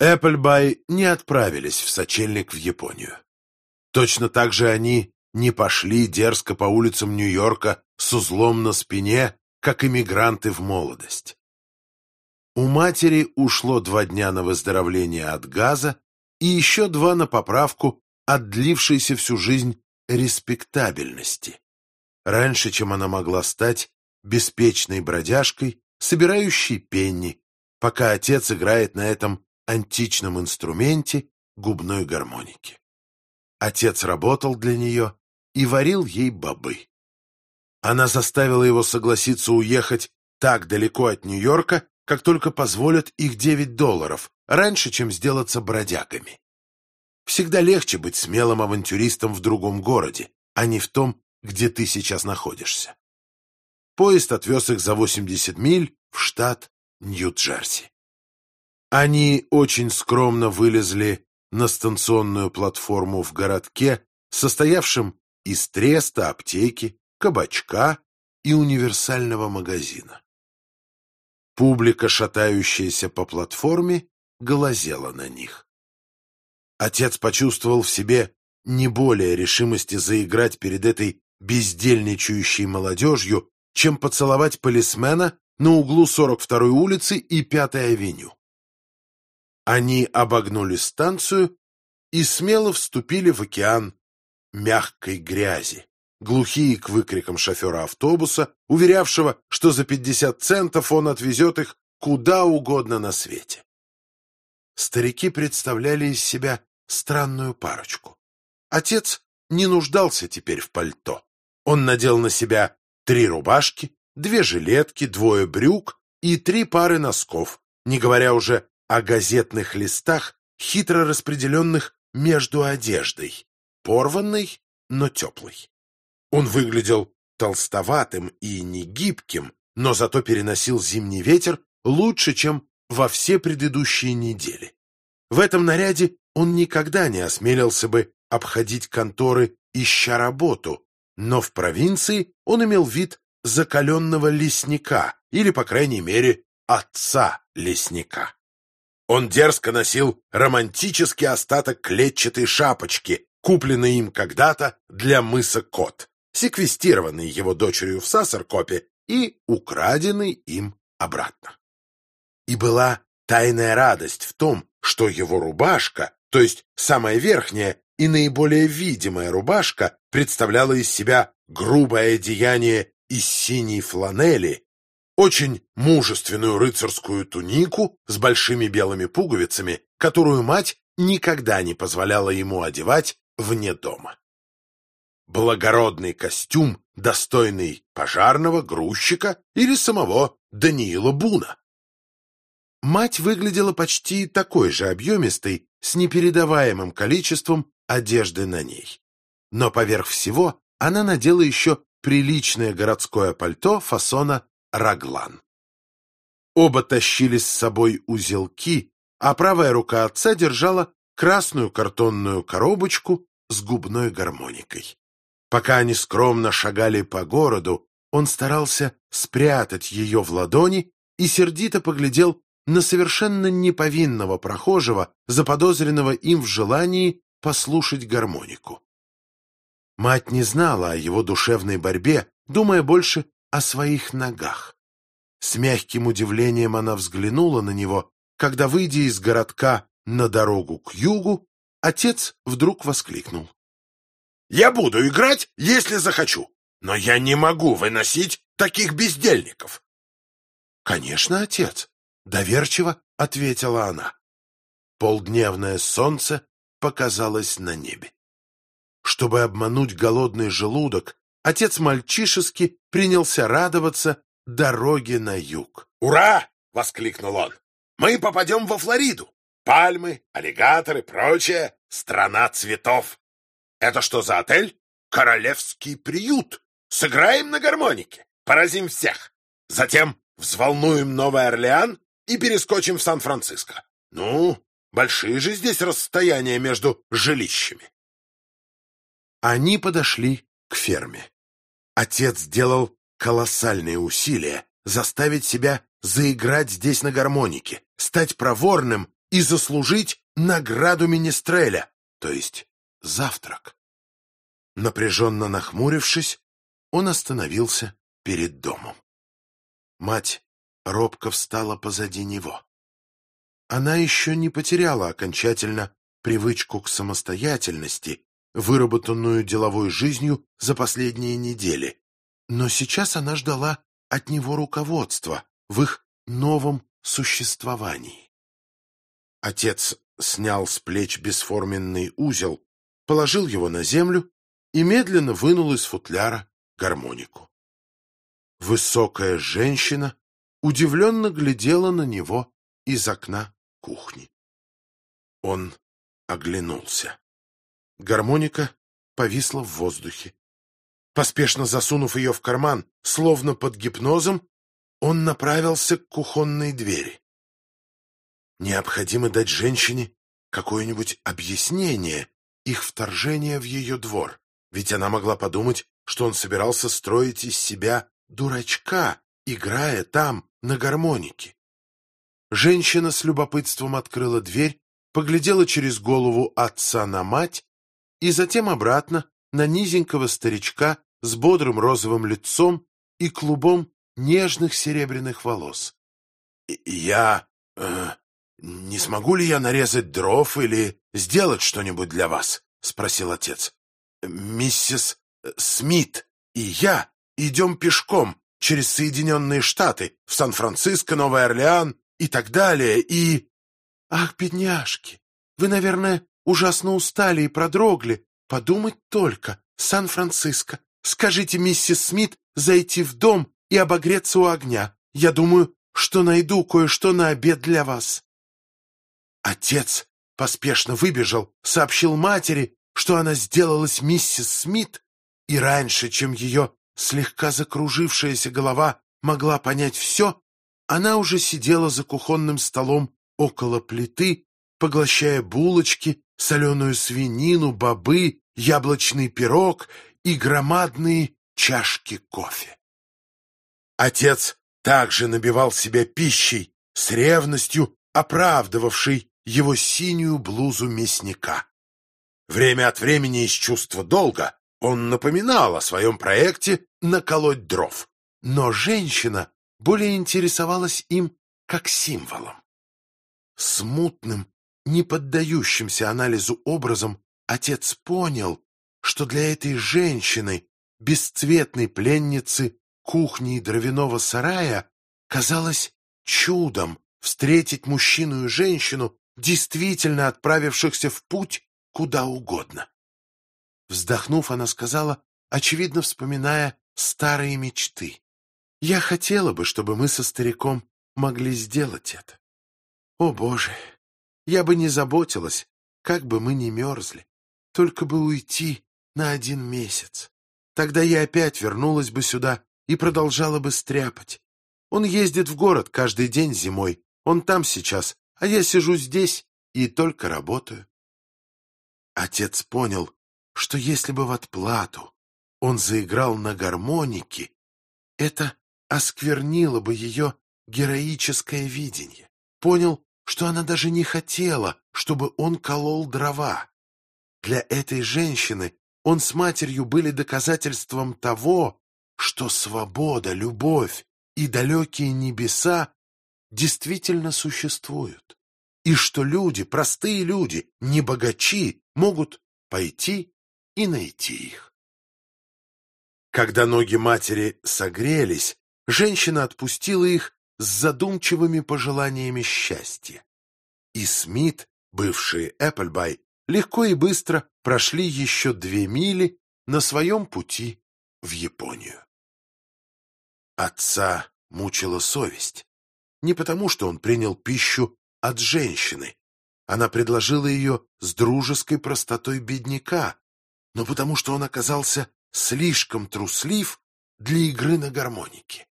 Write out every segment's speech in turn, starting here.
Эпплбай не отправились в сочельник в Японию. Точно так же они не пошли дерзко по улицам Нью-Йорка с узлом на спине, как иммигранты в молодость. У матери ушло два дня на выздоровление от газа и еще два на поправку от длившейся всю жизнь респектабельности. Раньше, чем она могла стать беспечной бродяжкой, собирающей пенни, пока отец играет на этом античном инструменте губной гармоники. Отец работал для нее и варил ей бобы. Она заставила его согласиться уехать так далеко от Нью-Йорка, как только позволят их 9 долларов, раньше, чем сделаться бродягами. Всегда легче быть смелым авантюристом в другом городе, а не в том, где ты сейчас находишься. Поезд отвез их за 80 миль в штат Нью-Джерси. Они очень скромно вылезли на станционную платформу в городке, состоявшем из треста, аптеки, кабачка и универсального магазина. Публика, шатающаяся по платформе, глазела на них. Отец почувствовал в себе не более решимости заиграть перед этой бездельничающей молодежью, чем поцеловать полисмена на углу 42-й улицы и 5-й авеню. Они обогнули станцию и смело вступили в океан мягкой грязи, глухие к выкрикам шофера автобуса, уверявшего, что за 50 центов он отвезет их куда угодно на свете. Старики представляли из себя странную парочку. Отец не нуждался теперь в пальто. Он надел на себя три рубашки, две жилетки, двое брюк и три пары носков, не говоря уже о газетных листах, хитро распределенных между одеждой, порванной, но теплой. Он выглядел толстоватым и негибким, но зато переносил зимний ветер лучше, чем во все предыдущие недели. В этом наряде он никогда не осмелился бы обходить конторы, ища работу, но в провинции он имел вид закаленного лесника или, по крайней мере, отца лесника. Он дерзко носил романтический остаток клетчатой шапочки, купленной им когда-то для мыса Кот, секвестированный его дочерью в Сассеркопе и украденный им обратно. И была тайная радость в том, что его рубашка, то есть самая верхняя и наиболее видимая рубашка, представляла из себя грубое одеяние из синей фланели очень мужественную рыцарскую тунику с большими белыми пуговицами, которую мать никогда не позволяла ему одевать вне дома. Благородный костюм, достойный пожарного, грузчика или самого Даниила Буна. Мать выглядела почти такой же объемистой, с непередаваемым количеством одежды на ней. Но поверх всего она надела еще приличное городское пальто фасона раглан. Оба тащили с собой узелки, а правая рука отца держала красную картонную коробочку с губной гармоникой. Пока они скромно шагали по городу, он старался спрятать ее в ладони и сердито поглядел на совершенно неповинного прохожего, заподозренного им в желании послушать гармонику. Мать не знала о его душевной борьбе, думая больше о своих ногах. С мягким удивлением она взглянула на него, когда, выйдя из городка на дорогу к югу, отец вдруг воскликнул. «Я буду играть, если захочу, но я не могу выносить таких бездельников!» «Конечно, отец!» — доверчиво ответила она. Полдневное солнце показалось на небе. Чтобы обмануть голодный желудок, отец мальчишески принялся радоваться дороге на юг. «Ура!» — воскликнул он. «Мы попадем во Флориду! Пальмы, аллигаторы, прочее — страна цветов! Это что за отель? Королевский приют! Сыграем на гармонике, поразим всех! Затем взволнуем Новый Орлеан и перескочим в Сан-Франциско. Ну, большие же здесь расстояния между жилищами!» Они подошли к ферме. Отец сделал колоссальные усилия заставить себя заиграть здесь на гармонике, стать проворным и заслужить награду министреля, то есть завтрак. Напряженно нахмурившись, он остановился перед домом. Мать робко встала позади него. Она еще не потеряла окончательно привычку к самостоятельности, выработанную деловой жизнью за последние недели, но сейчас она ждала от него руководства в их новом существовании. Отец снял с плеч бесформенный узел, положил его на землю и медленно вынул из футляра гармонику. Высокая женщина удивленно глядела на него из окна кухни. Он оглянулся. Гармоника повисла в воздухе. Поспешно засунув ее в карман, словно под гипнозом, он направился к кухонной двери. Необходимо дать женщине какое-нибудь объяснение их вторжения в ее двор, ведь она могла подумать, что он собирался строить из себя дурачка, играя там на гармонике. Женщина с любопытством открыла дверь, поглядела через голову отца на мать и затем обратно на низенького старичка с бодрым розовым лицом и клубом нежных серебряных волос. «Я... Э, не смогу ли я нарезать дров или сделать что-нибудь для вас?» — спросил отец. «Миссис Смит и я идем пешком через Соединенные Штаты, в Сан-Франциско, Новый Орлеан и так далее, и...» «Ах, бедняжки, вы, наверное, ужасно устали и продрогли. Подумать только, Сан-Франциско. Скажите миссис Смит зайти в дом и обогреться у огня. Я думаю, что найду кое-что на обед для вас». Отец поспешно выбежал, сообщил матери, что она сделалась миссис Смит, и раньше, чем ее слегка закружившаяся голова могла понять все, она уже сидела за кухонным столом около плиты, поглощая булочки, соленую свинину, бобы, яблочный пирог и громадные чашки кофе. Отец также набивал себя пищей, с ревностью оправдывавшей его синюю блузу мясника. Время от времени из чувства долга он напоминал о своем проекте наколоть дров, но женщина более интересовалась им как символом. Смутным, не поддающимся анализу образом, отец понял, что для этой женщины, бесцветной пленницы кухни и дровяного сарая, казалось чудом встретить мужчину и женщину, действительно отправившихся в путь куда угодно. Вздохнув, она сказала, очевидно вспоминая старые мечты. Я хотела бы, чтобы мы со стариком могли сделать это. О, Боже, я бы не заботилась, как бы мы ни мерзли, только бы уйти на один месяц. Тогда я опять вернулась бы сюда и продолжала бы стряпать. Он ездит в город каждый день зимой, он там сейчас, а я сижу здесь и только работаю. Отец понял, что если бы в отплату он заиграл на гармонике, это осквернило бы ее героическое видение. Понял, что она даже не хотела, чтобы он колол дрова. Для этой женщины он с матерью были доказательством того, что свобода, любовь и далекие небеса действительно существуют, и что люди, простые люди, не богачи, могут пойти и найти их. Когда ноги матери согрелись, женщина отпустила их с задумчивыми пожеланиями счастья. И Смит, бывший Эпплбай, легко и быстро прошли еще две мили на своем пути в Японию. Отца мучила совесть. Не потому, что он принял пищу от женщины. Она предложила ее с дружеской простотой бедняка, но потому, что он оказался слишком труслив для игры на гармонике.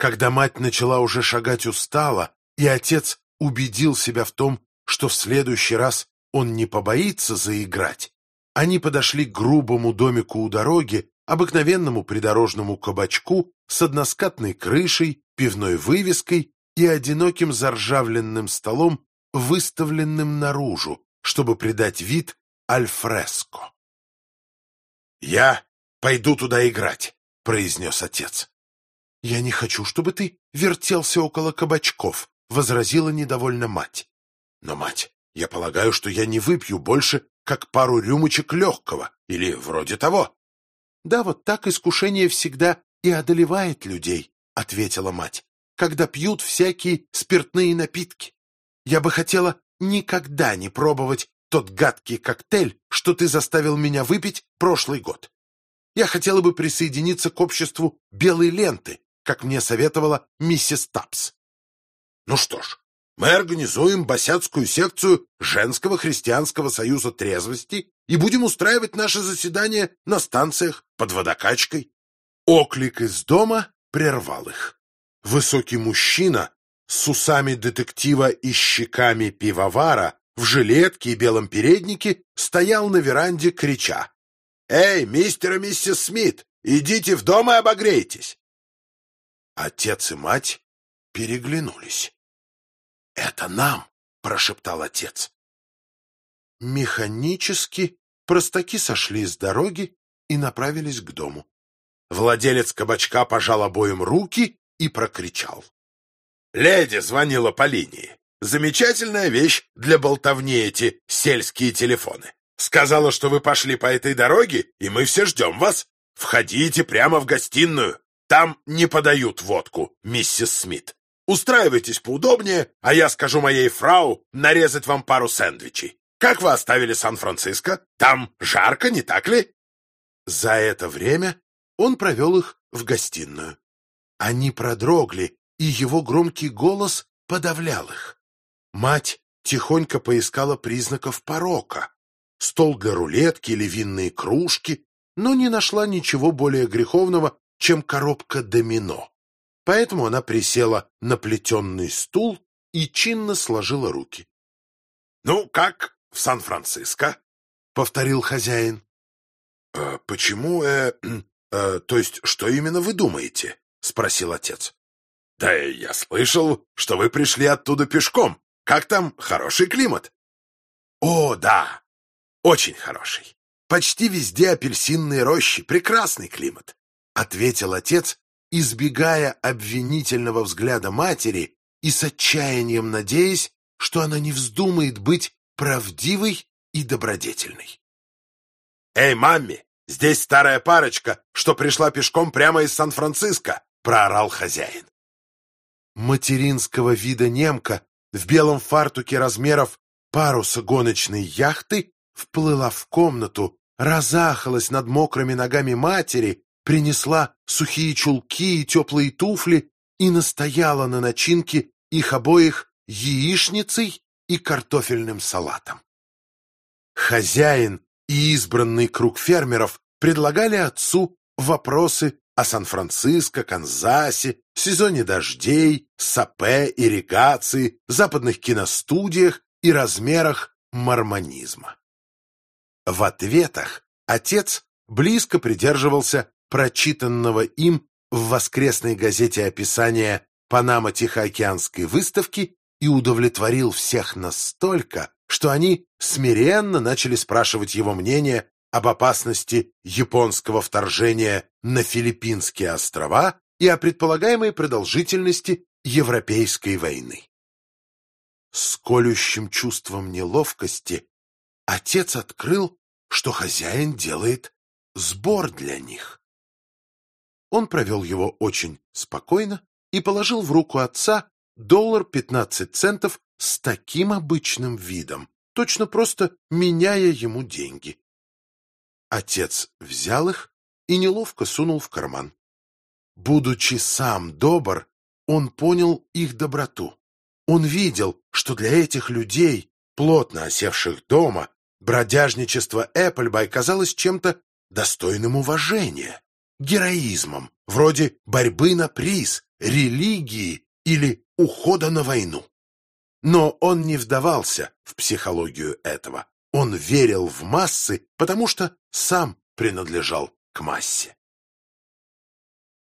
Когда мать начала уже шагать устало, и отец убедил себя в том, что в следующий раз он не побоится заиграть, они подошли к грубому домику у дороги, обыкновенному придорожному кабачку с односкатной крышей, пивной вывеской и одиноким заржавленным столом выставленным наружу, чтобы придать вид альфреско. «Я пойду туда играть», — произнес отец. «Я не хочу, чтобы ты вертелся около кабачков», — возразила недовольно мать. «Но, мать, я полагаю, что я не выпью больше, как пару рюмочек легкого, или вроде того». «Да, вот так искушение всегда и одолевает людей», — ответила мать, «когда пьют всякие спиртные напитки. Я бы хотела никогда не пробовать тот гадкий коктейль, что ты заставил меня выпить прошлый год. Я хотела бы присоединиться к обществу белой ленты, как мне советовала миссис Тапс. Ну что ж, мы организуем босяцкую секцию Женского христианского союза трезвости и будем устраивать наши заседания на станциях под водокачкой. Оклик из дома прервал их. Высокий мужчина с усами детектива и щеками пивовара в жилетке и белом переднике стоял на веранде, крича. «Эй, мистер и миссис Смит, идите в дом и обогрейтесь!» Отец и мать переглянулись. «Это нам!» — прошептал отец. Механически простаки сошли с дороги и направились к дому. Владелец кабачка пожал обоим руки и прокричал. «Леди звонила по линии. Замечательная вещь для болтовни эти сельские телефоны. Сказала, что вы пошли по этой дороге, и мы все ждем вас. Входите прямо в гостиную. Там не подают водку, миссис Смит. Устраивайтесь поудобнее, а я скажу моей фрау нарезать вам пару сэндвичей. Как вы оставили Сан-Франциско? Там жарко, не так ли?» За это время он провел их в гостиную. Они продрогли, и его громкий голос подавлял их. Мать тихонько поискала признаков порока. Стол для рулетки или винные кружки, но не нашла ничего более греховного, чем коробка домино. Поэтому она присела на плетенный стул и чинно сложила руки. — Ну, как в Сан-Франциско? — повторил хозяин. «Э, — Почему, э, э, то есть, что именно вы думаете? — спросил отец. — Да я слышал, что вы пришли оттуда пешком. Как там, хороший климат? — О, да, очень хороший. Почти везде апельсинные рощи, прекрасный климат, — ответил отец, избегая обвинительного взгляда матери и с отчаянием надеясь, что она не вздумает быть правдивой и добродетельной. «Эй, мамми, здесь старая парочка, что пришла пешком прямо из Сан-Франциско!» — проорал хозяин. Материнского вида немка в белом фартуке размеров паруса гоночной яхты вплыла в комнату, разахалась над мокрыми ногами матери, принесла сухие чулки и теплые туфли и настояла на начинке их обоих яичницей и картофельным салатом. Хозяин и избранный круг фермеров предлагали отцу вопросы о Сан-Франциско, Канзасе, сезоне дождей, сапе, ирригации, западных киностудиях и размерах мормонизма. В ответах отец близко придерживался прочитанного им в воскресной газете описания Панама-Тихоокеанской выставки и удовлетворил всех настолько, что они смиренно начали спрашивать его мнение об опасности японского вторжения на Филиппинские острова и о предполагаемой продолжительности Европейской войны. С колющим чувством неловкости отец открыл, что хозяин делает сбор для них. Он провел его очень спокойно и положил в руку отца доллар пятнадцать центов с таким обычным видом, точно просто меняя ему деньги. Отец взял их и неловко сунул в карман. Будучи сам добр, он понял их доброту. Он видел, что для этих людей, плотно осевших дома, бродяжничество Эпплбай казалось чем-то достойным уважения, героизмом, вроде борьбы на приз, религии или ухода на войну. Но он не вдавался в психологию этого. Он верил в массы, потому что сам принадлежал к массе.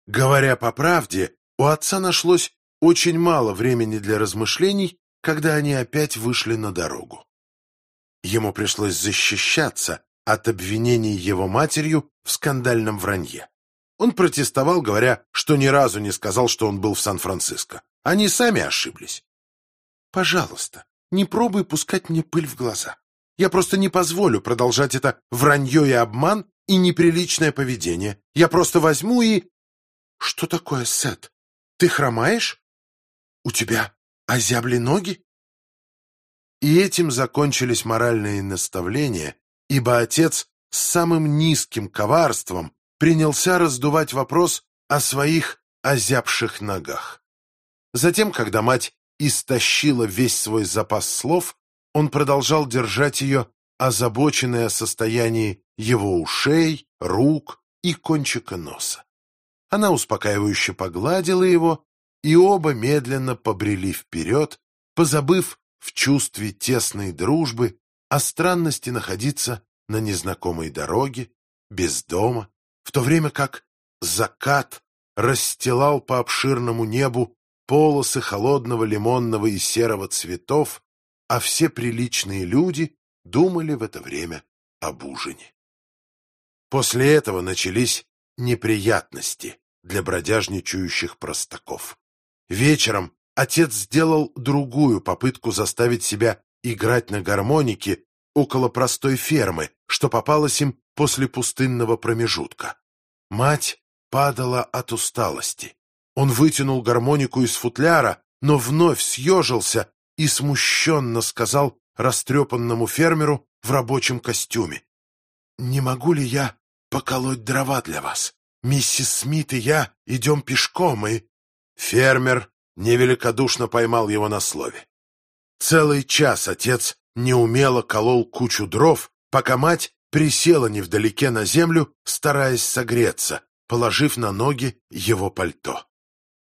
Говоря по правде, у отца нашлось очень мало времени для размышлений когда они опять вышли на дорогу. Ему пришлось защищаться от обвинений его матерью в скандальном вранье. Он протестовал, говоря, что ни разу не сказал, что он был в Сан-Франциско. Они сами ошиблись. «Пожалуйста, не пробуй пускать мне пыль в глаза. Я просто не позволю продолжать это вранье и обман и неприличное поведение. Я просто возьму и... Что такое, Сет? Ты хромаешь? У тебя озябли ноги? И этим закончились моральные наставления, ибо отец с самым низким коварством принялся раздувать вопрос о своих озябших ногах. Затем, когда мать истощила весь свой запас слов, он продолжал держать ее, озабоченной о состоянии его ушей, рук и кончика носа. Она успокаивающе погладила его, и оба медленно побрели вперед, позабыв в чувстве тесной дружбы о странности находиться на незнакомой дороге, без дома, в то время как закат расстилал по обширному небу полосы холодного лимонного и серого цветов, а все приличные люди думали в это время об ужине. После этого начались неприятности для бродяжничающих простаков. Вечером отец сделал другую попытку заставить себя играть на гармонике около простой фермы, что попалось им после пустынного промежутка. Мать падала от усталости. Он вытянул гармонику из футляра, но вновь съежился и смущенно сказал растрепанному фермеру в рабочем костюме. «Не могу ли я поколоть дрова для вас? Миссис Смит и я идем пешком, и...» Фермер невеликодушно поймал его на слове. Целый час отец неумело колол кучу дров, пока мать присела невдалеке на землю, стараясь согреться, положив на ноги его пальто.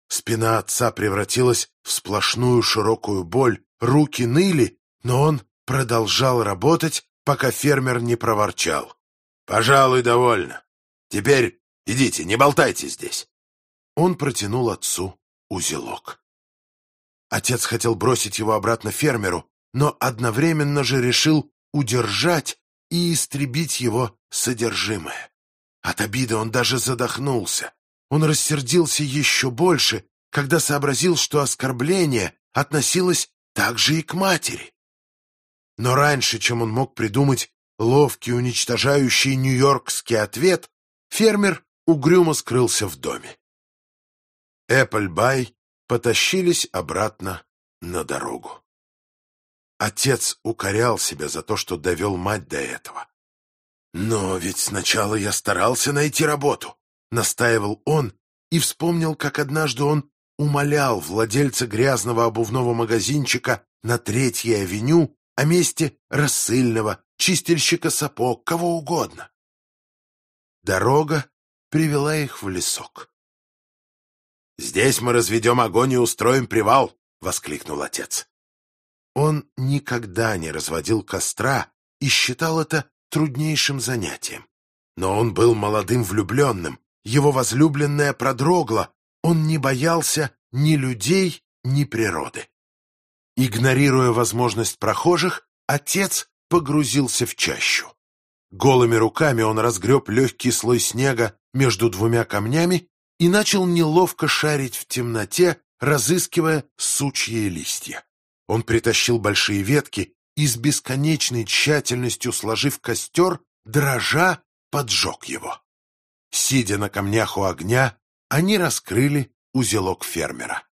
Спина отца превратилась в сплошную широкую боль, руки ныли, но он продолжал работать, пока фермер не проворчал. «Пожалуй, довольно. Теперь идите, не болтайте здесь». Он протянул отцу узелок. Отец хотел бросить его обратно фермеру, но одновременно же решил удержать и истребить его содержимое. От обиды он даже задохнулся. Он рассердился еще больше, когда сообразил, что оскорбление относилось также и к матери. Но раньше, чем он мог придумать ловкий, уничтожающий нью-йоркский ответ, фермер угрюмо скрылся в доме. Эпплбай потащились обратно на дорогу. Отец укорял себя за то, что довел мать до этого. «Но ведь сначала я старался найти работу», — настаивал он и вспомнил, как однажды он умолял владельца грязного обувного магазинчика на Третьей авеню о месте рассыльного, чистильщика сапог, кого угодно. Дорога привела их в лесок. «Здесь мы разведем огонь и устроим привал!» — воскликнул отец. Он никогда не разводил костра и считал это труднейшим занятием. Но он был молодым влюбленным, его возлюбленная продрогла, он не боялся ни людей, ни природы. Игнорируя возможность прохожих, отец погрузился в чащу. Голыми руками он разгреб легкий слой снега между двумя камнями и начал неловко шарить в темноте, разыскивая сучьи листья. Он притащил большие ветки и с бесконечной тщательностью сложив костер, дрожа, поджег его. Сидя на камнях у огня, они раскрыли узелок фермера.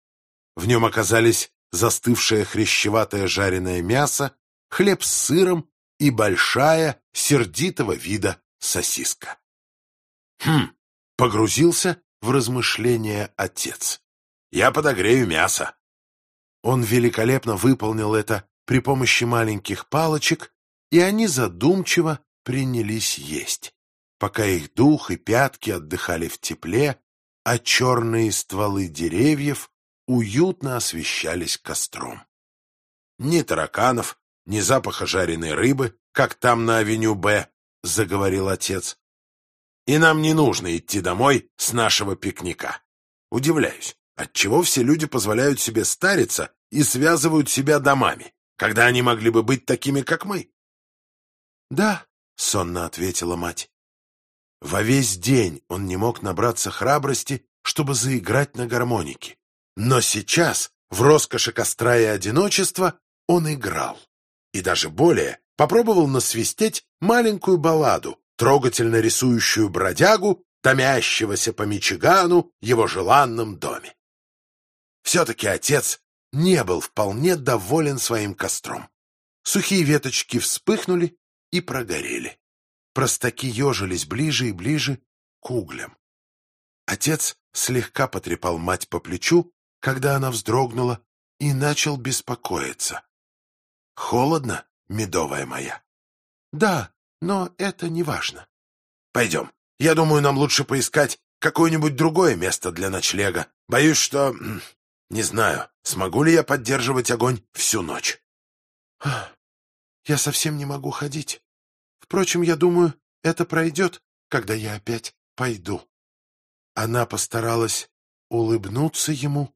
В нем оказались застывшее хрящеватое жареное мясо, хлеб с сыром и большая, сердитого вида сосиска. Хм, погрузился в размышления отец. Я подогрею мясо. Он великолепно выполнил это при помощи маленьких палочек, и они задумчиво принялись есть, пока их дух и пятки отдыхали в тепле, а черные стволы деревьев уютно освещались костром. Ни тараканов, ни запаха жареной рыбы, как там на авеню Б, — заговорил отец. И нам не нужно идти домой с нашего пикника. Удивляюсь, отчего все люди позволяют себе стариться и связывают себя домами, когда они могли бы быть такими, как мы. «Да», — сонно ответила мать. Во весь день он не мог набраться храбрости, чтобы заиграть на гармонике. Но сейчас, в роскоши костра и одиночества, он играл. И даже более, попробовал насвистеть маленькую балладу, трогательно рисующую бродягу, томящегося по Мичигану его желанном доме. Все-таки отец не был вполне доволен своим костром. Сухие веточки вспыхнули и прогорели. Простаки ежились ближе и ближе к углям. Отец слегка потрепал мать по плечу, когда она вздрогнула, и начал беспокоиться. «Холодно, медовая моя?» «Да, но это не важно. Пойдем. Я думаю, нам лучше поискать какое-нибудь другое место для ночлега. Боюсь, что... Не знаю, смогу ли я поддерживать огонь всю ночь. Я совсем не могу ходить. Впрочем, я думаю, это пройдет, когда я опять пойду. Она постаралась улыбнуться ему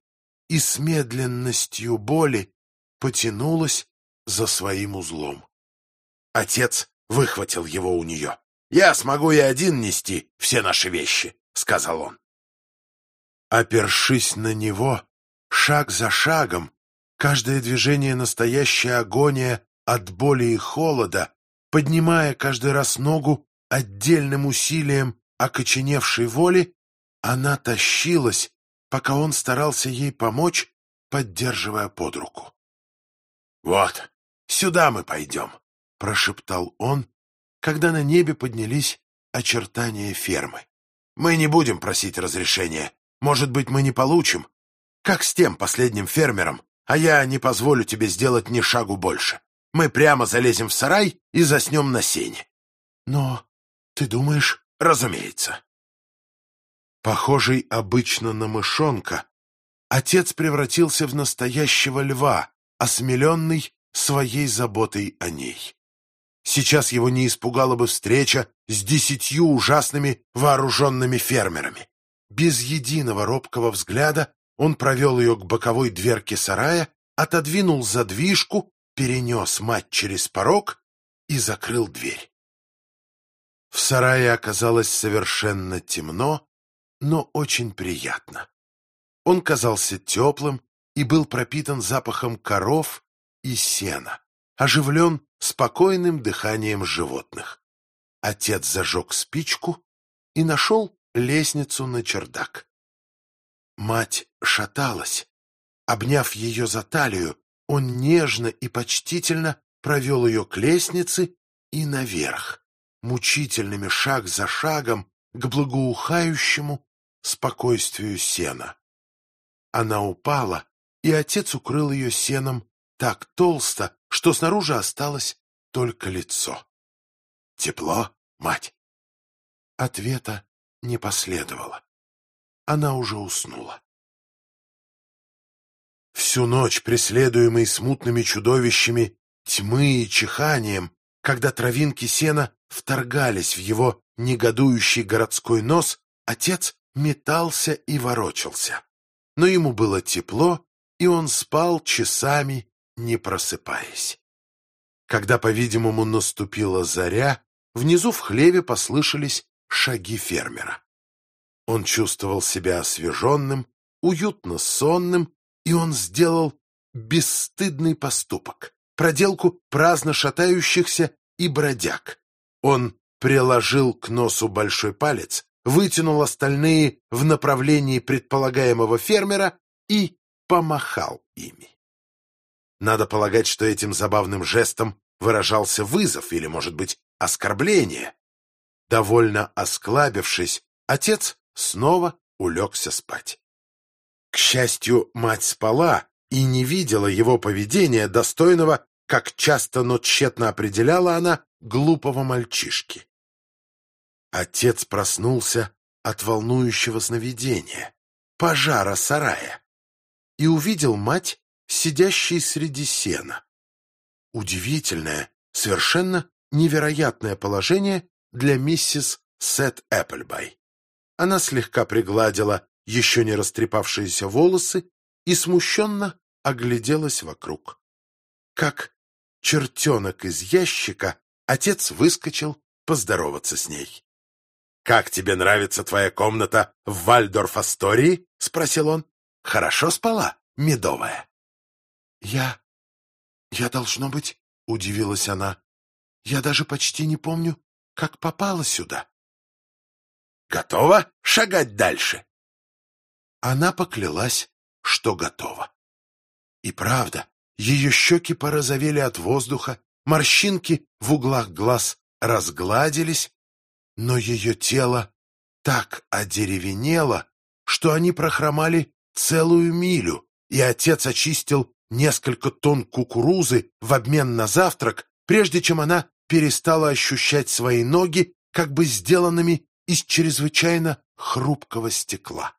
и с медленностью боли потянулась за своим узлом. Отец выхватил его у нее. «Я смогу и один нести все наши вещи», — сказал он. Опершись на него, шаг за шагом, каждое движение настоящая агония от боли и холода, поднимая каждый раз ногу отдельным усилием окоченевшей воли, она тащилась, пока он старался ей помочь, поддерживая под руку. «Вот, сюда мы пойдем», — прошептал он, когда на небе поднялись очертания фермы. «Мы не будем просить разрешения. Может быть, мы не получим. Как с тем последним фермером, а я не позволю тебе сделать ни шагу больше. Мы прямо залезем в сарай и заснем на сене». «Но ты думаешь...» «Разумеется». Похожий обычно на мышонка, отец превратился в настоящего льва, осмеленный своей заботой о ней. Сейчас его не испугала бы встреча с десятью ужасными вооруженными фермерами. Без единого робкого взгляда он провел ее к боковой дверке сарая, отодвинул задвижку, перенес мать через порог и закрыл дверь. В сарае оказалось совершенно темно, но очень приятно. Он казался теплым и был пропитан запахом коров и сена, оживлен спокойным дыханием животных. Отец зажег спичку и нашел лестницу на чердак. Мать шаталась. Обняв ее за талию, он нежно и почтительно провел ее к лестнице и наверх, мучительными шаг за шагом к благоухающему спокойствию сена. Она упала, и отец укрыл ее сеном так толсто, что снаружи осталось только лицо. «Тепло, мать?» Ответа не последовало. Она уже уснула. Всю ночь, преследуемый смутными чудовищами, тьмы и чиханием, когда травинки сена вторгались в его негодующий городской нос, отец метался и ворочался. Но ему было тепло, и он спал часами, не просыпаясь. Когда, по-видимому, наступила заря, внизу в хлеве послышались шаги фермера. Он чувствовал себя освеженным, уютно сонным, и он сделал бесстыдный поступок, проделку праздно шатающихся и бродяг. Он приложил к носу большой палец, вытянул остальные в направлении предполагаемого фермера и помахал ими. Надо полагать, что этим забавным жестом выражался вызов или, может быть, оскорбление. Довольно осклабившись, отец снова улегся спать. К счастью, мать спала и не видела его поведения, достойного, как часто, но тщетно определяла она, глупого мальчишки. Отец проснулся от волнующего сновидения, пожара сарая, и увидел мать, сидящей среди сена. Удивительное, совершенно невероятное положение для миссис Сет Эпплбай. Она слегка пригладила еще не растрепавшиеся волосы и смущенно огляделась вокруг. Как чертенок из ящика, отец выскочил поздороваться с ней. «Как тебе нравится твоя комната в Вальдорф-Астории?» — спросил он. «Хорошо спала, медовая?» «Я... я, должно быть...» — удивилась она. «Я даже почти не помню, как попала сюда». «Готова шагать дальше?» Она поклялась, что готова. И правда, ее щеки порозовели от воздуха, морщинки в углах глаз разгладились, но ее тело так одеревенело, что они прохромали целую милю, и отец очистил несколько тонн кукурузы в обмен на завтрак, прежде чем она перестала ощущать свои ноги как бы сделанными из чрезвычайно хрупкого стекла.